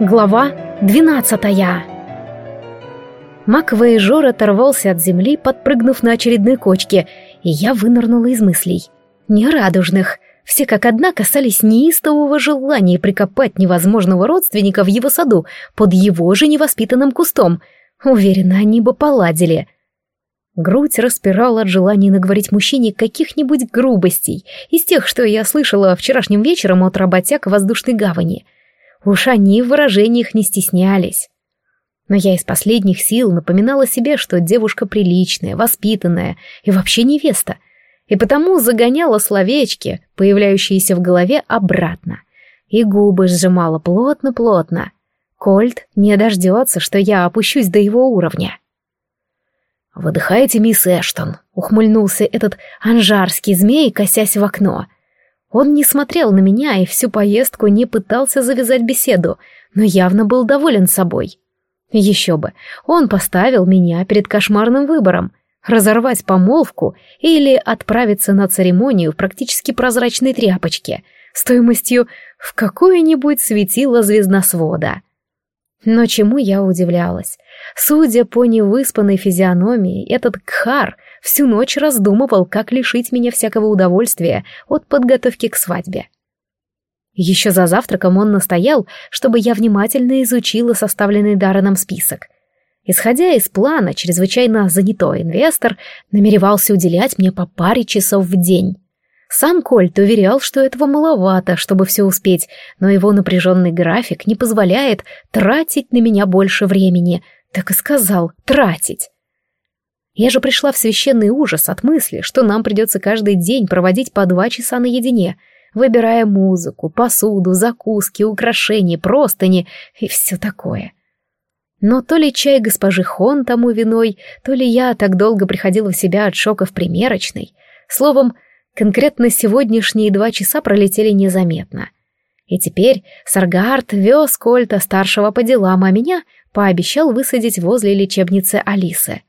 Глава двенадцатая Мак Вейжор оторвался от земли, подпрыгнув на очередной кочке, и я вынырнула из мыслей. Нерадужных. Все как одна касались неистового желания прикопать невозможного родственника в его саду под его же невоспитанным кустом. Уверена, они бы поладили. Грудь распирала от желания наговорить мужчине каких-нибудь грубостей, из тех, что я слышала вчерашним вечером от работяг воздушной гавани — Уж они в выражениях не стеснялись. Но я из последних сил напоминала себе, что девушка приличная, воспитанная и вообще невеста, и потому загоняла словечки, появляющиеся в голове, обратно, и губы сжимала плотно-плотно. Кольт не дождется, что я опущусь до его уровня. «Выдыхаете, мисс Эштон?» — ухмыльнулся этот анжарский змей, косясь в окно — он не смотрел на меня и всю поездку не пытался завязать беседу, но явно был доволен собой. Еще бы, он поставил меня перед кошмарным выбором — разорвать помолвку или отправиться на церемонию в практически прозрачной тряпочке стоимостью в какое-нибудь светило звездносвода. Но чему я удивлялась? Судя по невыспанной физиономии, этот Кхар всю ночь раздумывал, как лишить меня всякого удовольствия от подготовки к свадьбе. Еще за завтраком он настоял, чтобы я внимательно изучила составленный Дарреном список. Исходя из плана, чрезвычайно занятой инвестор намеревался уделять мне по паре часов в день. Сам Кольт уверял, что этого маловато, чтобы все успеть, но его напряженный график не позволяет тратить на меня больше времени. Так и сказал, тратить. Я же пришла в священный ужас от мысли, что нам придется каждый день проводить по два часа наедине, выбирая музыку, посуду, закуски, украшения, простыни и все такое. Но то ли чай госпожи Хон тому виной, то ли я так долго приходила в себя от шока в примерочной. Словом, конкретно сегодняшние два часа пролетели незаметно. И теперь Саргаард вез Кольта старшего по делам, а меня пообещал высадить возле лечебницы Алисы.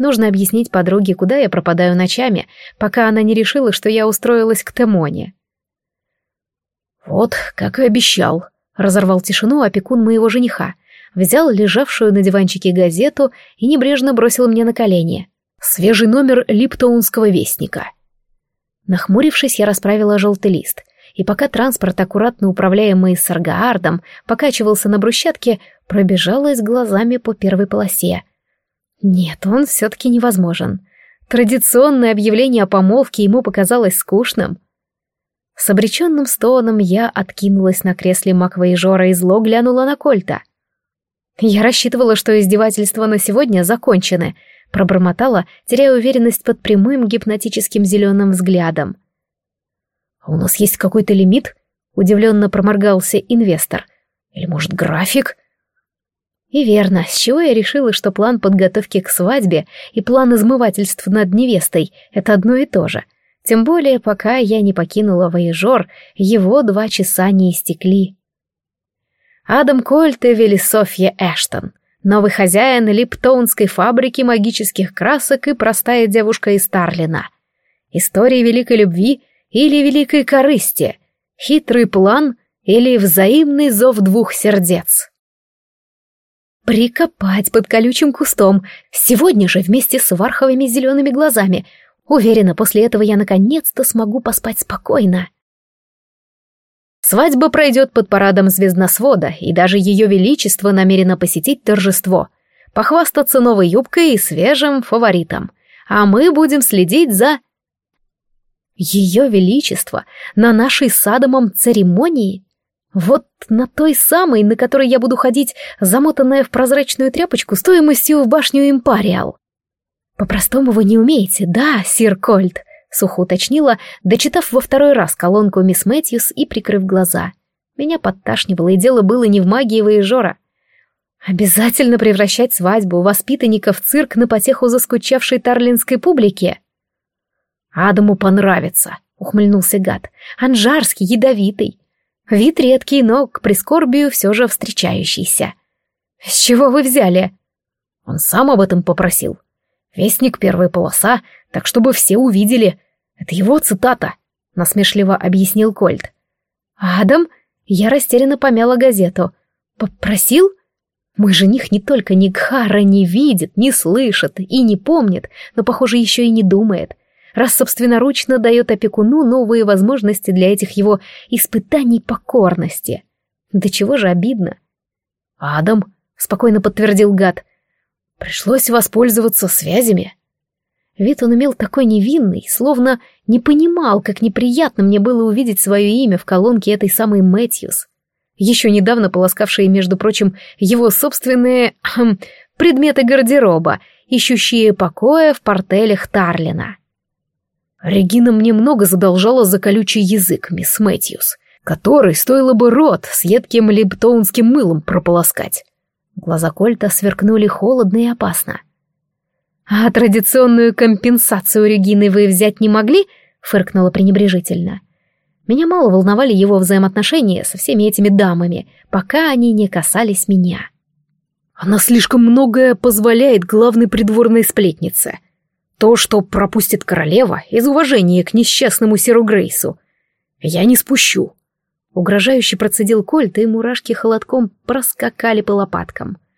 Нужно объяснить подруге, куда я пропадаю ночами, пока она не решила, что я устроилась к Темоне. «Вот, как и обещал», — разорвал тишину опекун моего жениха, взял лежавшую на диванчике газету и небрежно бросил мне на колени. «Свежий номер Липтоунского вестника». Нахмурившись, я расправила желтый лист, и пока транспорт, аккуратно управляемый Саргаардом, покачивался на брусчатке, пробежалась глазами по первой полосе — нет, он все-таки невозможен. Традиционное объявление о помолвке ему показалось скучным. С обреченным стоном я откинулась на кресле Маквоежора и зло глянула на Кольта. Я рассчитывала, что издевательства на сегодня закончены, пробормотала, теряя уверенность под прямым гипнотическим зеленым взглядом. «А у нас есть какой-то лимит?» — удивленно проморгался инвестор. «Или, может, график?» И верно, с чего я решила, что план подготовки к свадьбе и план измывательств над невестой — это одно и то же. Тем более, пока я не покинула Воежор, его два часа не истекли. Адам Кольт и Велисофья Эштон, новый хозяин Липтоунской фабрики магических красок и простая девушка из Тарлина. История великой любви или великой корысти, хитрый план или взаимный зов двух сердец. Прикопать под колючим кустом. Сегодня же вместе с варховыми зелеными глазами. Уверена, после этого я наконец-то смогу поспать спокойно. Свадьба пройдет под парадом звездносвода, и даже ее величество намерено посетить торжество, похвастаться новой юбкой и свежим фаворитом. А мы будем следить за... Ее величество на нашей с Адамом церемонии? Вот на той самой, на которой я буду ходить, замотанная в прозрачную тряпочку стоимостью в башню Импариал. По-простому вы не умеете, да, сир Кольт? Сухо уточнила, дочитав во второй раз колонку мисс Мэтьюс и прикрыв глаза. Меня подташнивало, и дело было не в магии Воежора. Обязательно превращать свадьбу воспитанников в цирк на потеху заскучавшей тарлинской публике? Адаму понравится, ухмыльнулся гад. Анжарский, ядовитый. Вид редкий, но к прискорбию все же встречающийся. «С чего вы взяли?» Он сам об этом попросил. Вестник первая полоса, так чтобы все увидели. Это его цитата, насмешливо объяснил Кольт. «Адам?» Я растерянно помяла газету. Попросил? Мой жених не только Нигхара не видит, не слышит и не помнит, но, похоже, еще и не думает, раз собственноручно дает опекуну новые возможности для этих его испытаний покорности. Да чего же обидно. «Адам», — спокойно подтвердил гад, — «пришлось воспользоваться связями». Вид он имел такой невинный, словно не понимал, как неприятно мне было увидеть свое имя в колонке этой самой Мэтьюс. Еще недавно полоскавшие, между прочим, его собственные предметы гардероба, ищущие покоя в портелях Тарлина. Регина мне много задолжала за колючий язык, мисс Мэтьюс, который стоило бы рот с едким липтоунским мылом прополоскать. Глаза Кольта сверкнули холодно и опасно. «А традиционную компенсацию Регины вы взять не могли?» — фыркнула пренебрежительно. Меня мало волновали его взаимоотношения со всеми этими дамами, пока они не касались меня. Она слишком многое позволяет главной придворной сплетнице. То, что пропустит королева из уважения к несчастному Серу Грейсу. Я не спущу. Угрожающе процедил Кольт, и мурашки холодком проскакали по лопаткам. —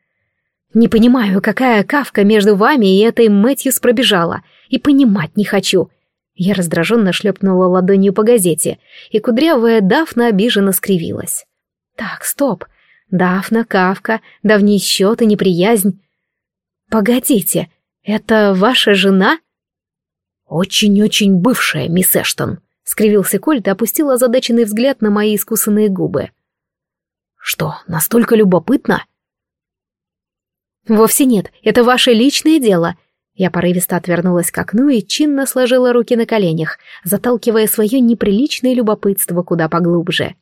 не понимаю, какая кавка между вами и этой Мэтьюс пробежала, и понимать не хочу. Я раздраженно шлепнула ладонью по газете, и кудрявая Дафна обиженно скривилась. Так, стоп. Дафна, Кавка, давний счет и неприязнь. Погодите, это ваша жена? Очень-очень бывшая, мисс Эштон, скривился Кольт и опустил озадаченный взгляд на мои искусанные губы. Что, настолько любопытно? «Вовсе нет, это ваше личное дело». Я порывисто отвернулась к окну и чинно сложила руки на коленях, заталкивая свое неприличное любопытство куда поглубже.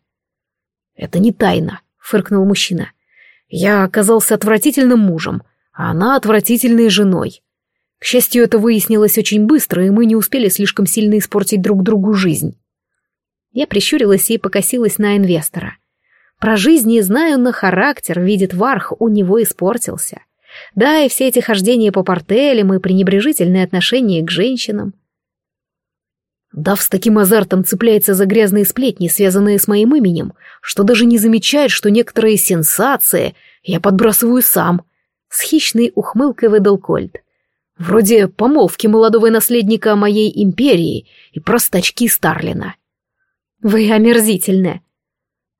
«Это не тайна», — фыркнул мужчина. «Я оказался отвратительным мужем, а она отвратительной женой. К счастью, это выяснилось очень быстро, и мы не успели слишком сильно испортить друг другу жизнь». Я прищурилась и покосилась на инвестора. Про жизнь не знаю, но характер, видит Варх, у него испортился. Да, и все эти хождения по портелям и пренебрежительное отношение к женщинам. Дав с таким азартом цепляется за грязные сплетни, связанные с моим именем, что даже не замечает, что некоторые сенсации я подбрасываю сам. С хищной ухмылкой выдал Кольт. Вроде помолвки молодого наследника моей империи и простачки Старлина. Вы омерзительны.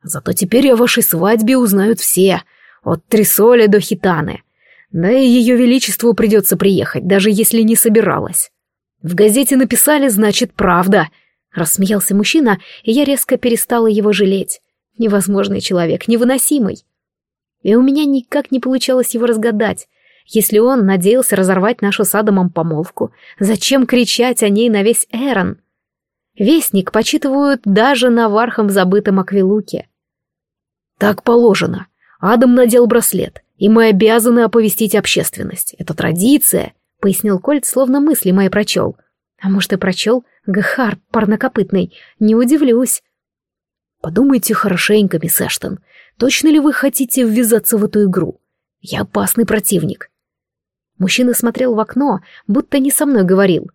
Зато теперь о вашей свадьбе узнают все, от Трисоли до Хитаны. Да и ее величеству придется приехать, даже если не собиралась. В газете написали, значит, правда. Рассмеялся мужчина, и я резко перестала его жалеть. Невозможный человек, невыносимый. И у меня никак не получалось его разгадать. Если он надеялся разорвать нашу с Адамом помолвку, зачем кричать о ней на весь Эрон? Вестник почитывают даже на вархом забытом Аквилуке. Так положено. Адам надел браслет и мы обязаны оповестить общественность. Это традиция», — пояснил Кольт, словно мысли мои прочел. «А может, и прочел? Гахар, парнокопытный, не удивлюсь». «Подумайте хорошенько, мисс Эштон, точно ли вы хотите ввязаться в эту игру? Я опасный противник». Мужчина смотрел в окно, будто не со мной говорил.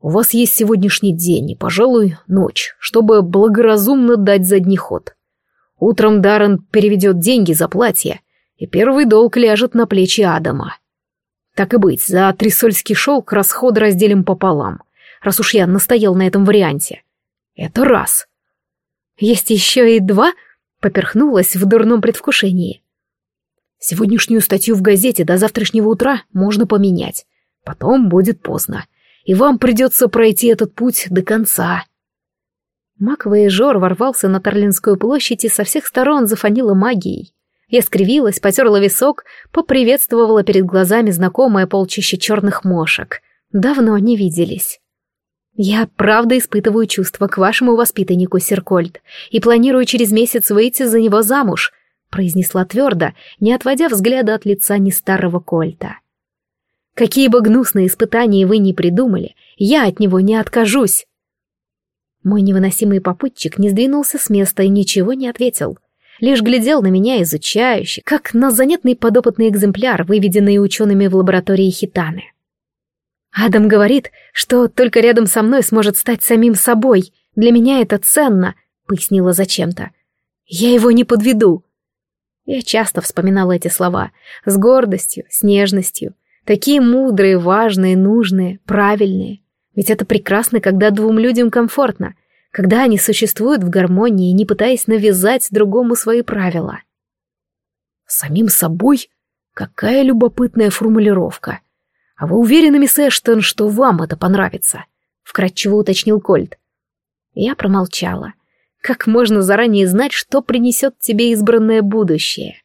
«У вас есть сегодняшний день и, пожалуй, ночь, чтобы благоразумно дать задний ход. Утром Даррен переведет деньги за платье, и первый долг ляжет на плечи Адама. Так и быть, за трисольский шелк расход разделим пополам, раз уж я настоял на этом варианте. Это раз. Есть еще и два, поперхнулась в дурном предвкушении. Сегодняшнюю статью в газете до завтрашнего утра можно поменять. Потом будет поздно, и вам придется пройти этот путь до конца. Маковый жор ворвался на Тарлинскую площадь и со всех сторон зафонила магией. Я скривилась, потерла висок, поприветствовала перед глазами знакомое полчище черных мошек. Давно не виделись. Я правда испытываю чувства к вашему воспитаннику, Серкольд, и планирую через месяц выйти за него замуж, произнесла твердо, не отводя взгляда от лица не старого Кольта. Какие бы гнусные испытания вы ни придумали, я от него не откажусь. Мой невыносимый попутчик не сдвинулся с места и ничего не ответил лишь глядел на меня изучающе, как на занятный подопытный экземпляр, выведенный учеными в лаборатории Хитаны. Адам говорит, что только рядом со мной сможет стать самим собой. Для меня это ценно, пояснила зачем-то. Я его не подведу. Я часто вспоминала эти слова. С гордостью, с нежностью. Такие мудрые, важные, нужные, правильные. Ведь это прекрасно, когда двум людям комфортно, когда они существуют в гармонии, не пытаясь навязать другому свои правила. Самим собой? Какая любопытная формулировка. А вы уверены, мисс Эштон, что вам это понравится? Вкратчиво уточнил Кольт. Я промолчала. Как можно заранее знать, что принесет тебе избранное будущее?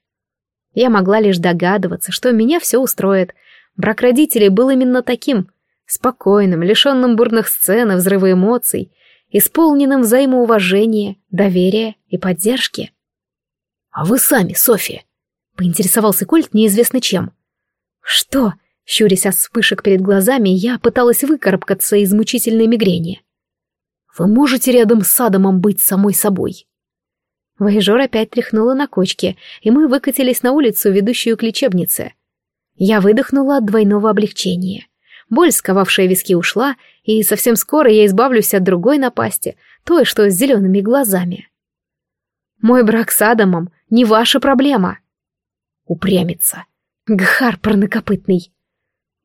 Я могла лишь догадываться, что меня все устроит. Брак родителей был именно таким. Спокойным, лишенным бурных сцен и взрыва эмоций, исполненным взаимоуважения, доверия и поддержки. «А вы сами, София?» — поинтересовался Кольт неизвестно чем. «Что?» — щурясь от вспышек перед глазами, я пыталась выкарабкаться из мучительной мигрени. Вы можете рядом с Адамом быть самой собой?» Воежор опять тряхнула на кочке, и мы выкатились на улицу, ведущую к лечебнице. Я выдохнула от двойного облегчения. Боль, сковавшая виски, ушла, и совсем скоро я избавлюсь от другой напасти, той, что с зелеными глазами. Мой брак с Адамом — не ваша проблема. Упрямится. Гхар парнокопытный.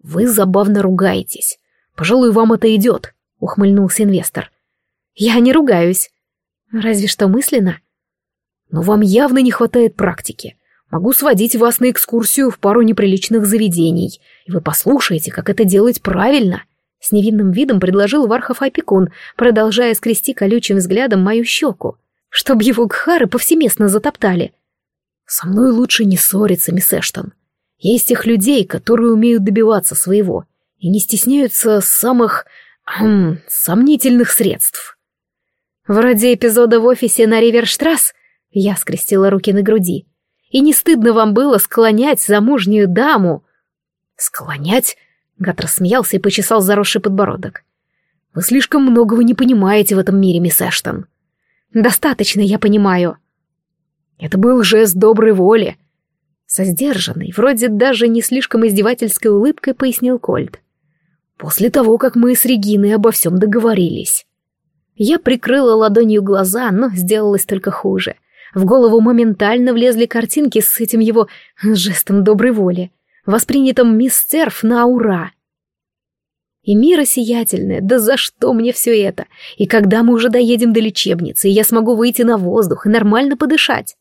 Вы забавно ругаетесь. Пожалуй, вам это идет, — ухмыльнулся инвестор. Я не ругаюсь. Разве что мысленно. Но вам явно не хватает практики. Могу сводить вас на экскурсию в пару неприличных заведений, и вы послушаете, как это делать правильно. С невинным видом предложил Вархов опекун, продолжая скрести колючим взглядом мою щеку, чтоб его гхары повсеместно затоптали. Со мной лучше не ссориться, мисс Эштон. Есть тех людей, которые умеют добиваться своего и не стесняются самых... Хм, сомнительных средств. Вроде эпизода в офисе на Риверштрасс, я скрестила руки на груди. И не стыдно вам было склонять замужнюю даму? Склонять? Гад рассмеялся и почесал заросший подбородок. Вы слишком многого не понимаете в этом мире, мисс Эштон. Достаточно, я понимаю. Это был жест доброй воли. Со сдержанной, вроде даже не слишком издевательской улыбкой пояснил Кольт. После того, как мы с Региной обо всем договорились. Я прикрыла ладонью глаза, но сделалось только хуже. В голову моментально влезли картинки с этим его жестом доброй воли, воспринятым мисс Стерф на ура. И мира сиятельная, да за что мне все это? И когда мы уже доедем до лечебницы, и я смогу выйти на воздух и нормально подышать?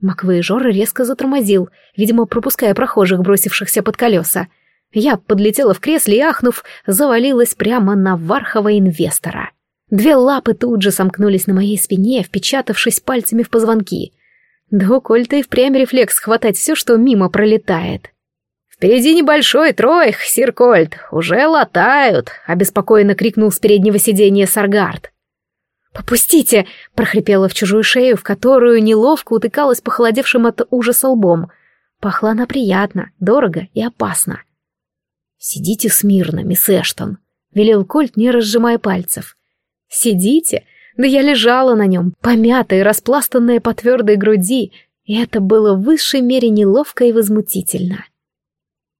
Маквей Жор резко затормозил, видимо, пропуская прохожих, бросившихся под колеса. Я подлетела в кресле и, ахнув, завалилась прямо на вархового инвестора. Две лапы тут же сомкнулись на моей спине, впечатавшись пальцами в позвонки. Да у Кольта и впрямь рефлекс хватать все, что мимо пролетает. «Впереди небольшой троих, сир Кольт, уже латают!» — обеспокоенно крикнул с переднего сиденья Саргард. «Попустите!» — прохрипела в чужую шею, в которую неловко утыкалась похолодевшим от ужаса лбом. Пахла она приятно, дорого и опасно. «Сидите смирно, мисс Эштон», — велел Кольт, не разжимая пальцев. Сидите? Да я лежала на нем, помятая распластанная по твердой груди, и это было в высшей мере неловко и возмутительно.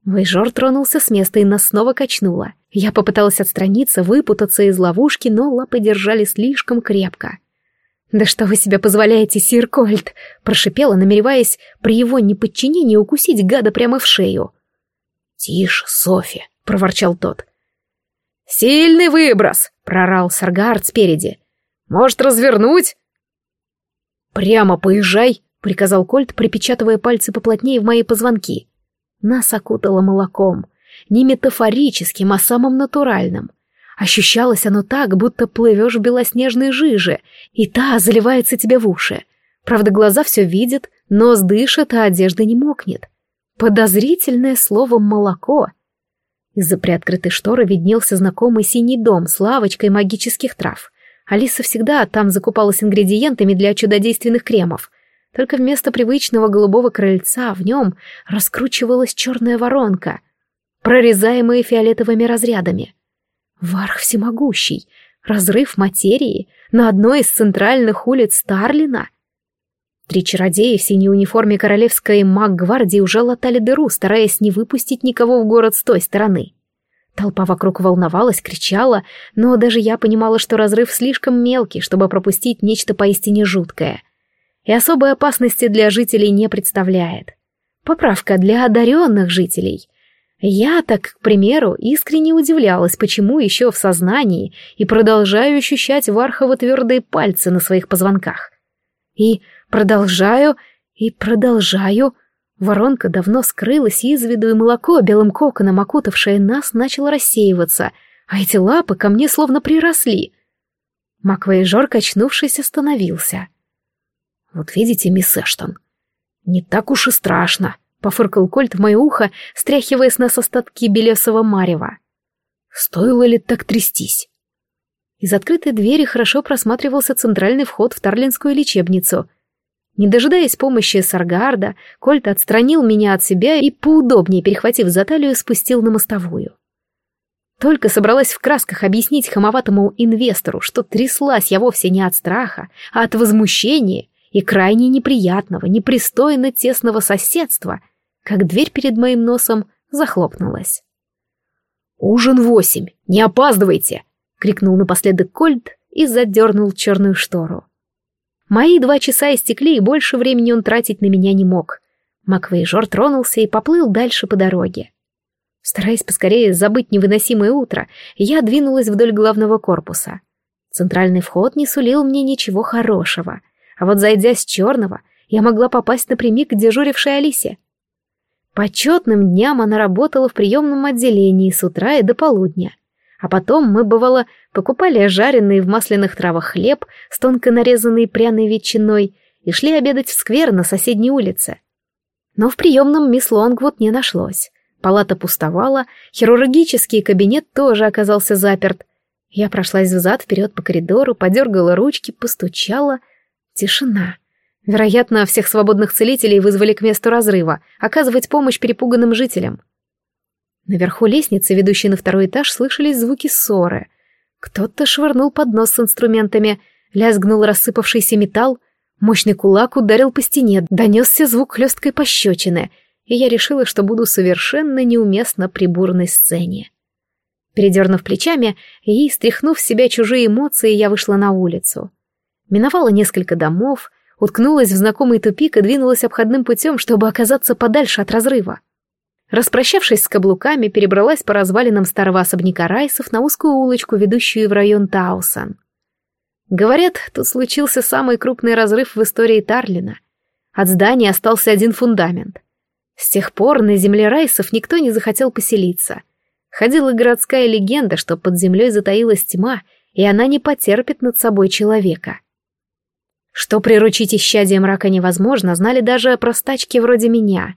Вейжор тронулся с места и нас снова качнуло. Я попыталась отстраниться, выпутаться из ловушки, но лапы держали слишком крепко. «Да что вы себе позволяете, сир Кольт?» — прошипела, намереваясь при его неподчинении укусить гада прямо в шею. «Тише, Софи!» — проворчал тот. «Сильный выброс!» — прорал Саргард спереди. «Может, развернуть?» «Прямо поезжай!» — приказал Кольт, припечатывая пальцы поплотнее в мои позвонки. Нас окутало молоком. Не метафорическим, а самым натуральным. Ощущалось оно так, будто плывешь в белоснежной жиже, и та заливается тебе в уши. Правда, глаза все видят, нос дышит, а одежда не мокнет. Подозрительное слово «молоко» Из-за приоткрытой шторы виднелся знакомый синий дом с лавочкой магических трав. Алиса всегда там закупалась ингредиентами для чудодейственных кремов. Только вместо привычного голубого крыльца в нем раскручивалась черная воронка, прорезаемая фиолетовыми разрядами. Варх всемогущий, разрыв материи на одной из центральных улиц Старлина — Три чародея в синей униформе королевской маг-гвардии уже латали дыру, стараясь не выпустить никого в город с той стороны. Толпа вокруг волновалась, кричала, но даже я понимала, что разрыв слишком мелкий, чтобы пропустить нечто поистине жуткое. и особой опасности для жителей не представляет. Поправка для одаренных жителей. Я так, к примеру, искренне удивлялась, почему еще в сознании и продолжаю ощущать Вархова твердые пальцы на своих позвонках. И продолжаю, и продолжаю. Воронка давно скрылась из виду, и молоко, белым коконом окутавшее нас, начало рассеиваться, а эти лапы ко мне словно приросли. Маквейжор, качнувшись, остановился. «Вот видите, мисс Эштон, не так уж и страшно», — пофыркал Кольт в мое ухо, стряхивая с нас остатки белесого марева. «Стоило ли так трястись?» Из открытой двери хорошо просматривался центральный вход в Тарлинскую лечебницу. Не дожидаясь помощи Саргарда, Кольт отстранил меня от себя и, поудобнее перехватив за талию, спустил на мостовую. Только собралась в красках объяснить хамоватому инвестору, что тряслась я вовсе не от страха, а от возмущения и крайне неприятного, непристойно тесного соседства, как дверь перед моим носом захлопнулась. «Ужин восемь! Не опаздывайте!» — крикнул напоследок Кольт и задернул черную штору. Мои два часа истекли, и больше времени он тратить на меня не мог. Маквейжор тронулся и поплыл дальше по дороге. Стараясь поскорее забыть невыносимое утро, я двинулась вдоль главного корпуса. Центральный вход не сулил мне ничего хорошего, а вот зайдя с черного, я могла попасть напрямик к дежурившей Алисе. По четным дням она работала в приемном отделении с утра и до полудня. А потом мы, бывало, покупали жареный в масляных травах хлеб с тонко нарезанной пряной ветчиной и шли обедать в сквер на соседней улице. Но в приемном мисс Лонгвуд не нашлось. Палата пустовала, хирургический кабинет тоже оказался заперт. Я прошлась взад-вперед по коридору, подергала ручки, постучала. Тишина. Вероятно, всех свободных целителей вызвали к месту разрыва, оказывать помощь перепуганным жителям. Наверху лестницы, ведущей на второй этаж, слышались звуки ссоры. Кто-то швырнул поднос с инструментами, лязгнул рассыпавшийся металл, мощный кулак ударил по стене, донесся звук хлесткой пощечины — и я решила, что буду совершенно неуместно при бурной сцене. Передернув плечами и стряхнув с себя чужие эмоции, я вышла на улицу. Миновала несколько домов, уткнулась в знакомый тупик и двинулась обходным путем, чтобы оказаться подальше от разрыва. Распрощавшись с каблуками, перебралась по развалинам старого особняка Райсов на узкую улочку, ведущую в район Таусан. Говорят, тут случился самый крупный разрыв в истории Тарлина. От здания остался один фундамент. С тех пор на земле Райсов никто не захотел поселиться. Ходила городская легенда, что под землей затаилась тьма, и она не потерпит над собой человека. Что приручить исчадие мрака невозможно, знали даже простачки вроде меня.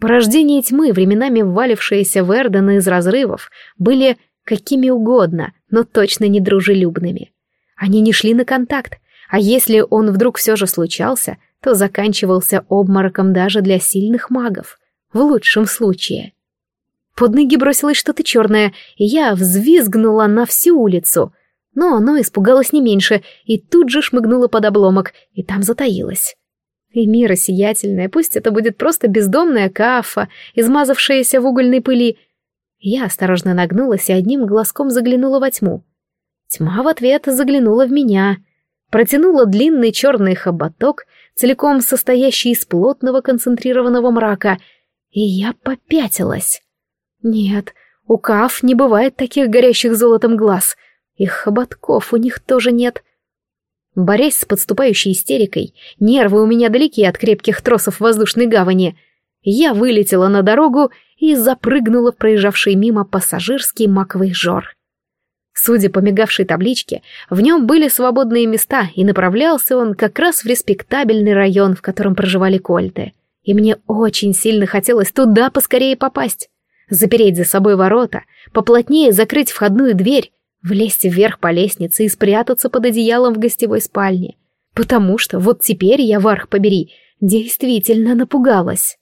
Порождение тьмы, временами ввалившиеся в Эрдена из разрывов, были какими угодно, но точно не дружелюбными. Они не шли на контакт, а если он вдруг все же случался, то заканчивался обмороком даже для сильных магов в лучшем случае. Под ноги бросилось что-то черное, и я взвизгнула на всю улицу, но оно испугалось не меньше и тут же шмыгнуло под обломок, и там затаилось. И мира сиятельная, пусть это будет просто бездомная кафа, измазавшаяся в угольной пыли. Я осторожно нагнулась и одним глазком заглянула во тьму. Тьма в ответ заглянула в меня, протянула длинный черный хоботок, целиком состоящий из плотного концентрированного мрака — и я попятилась. Нет, у Каф не бывает таких горящих золотом глаз. И хоботков у них тоже нет. Борясь с подступающей истерикой, нервы у меня далеки от крепких тросов воздушной гавани, я вылетела на дорогу и запрыгнула в проезжавший мимо пассажирский маковый жор. Судя по мигавшей табличке, в нем были свободные места, и направлялся он как раз в респектабельный район, в котором проживали кольты и мне очень сильно хотелось туда поскорее попасть. Запереть за собой ворота, поплотнее закрыть входную дверь, влезть вверх по лестнице и спрятаться под одеялом в гостевой спальне. Потому что вот теперь я, варх побери, действительно напугалась.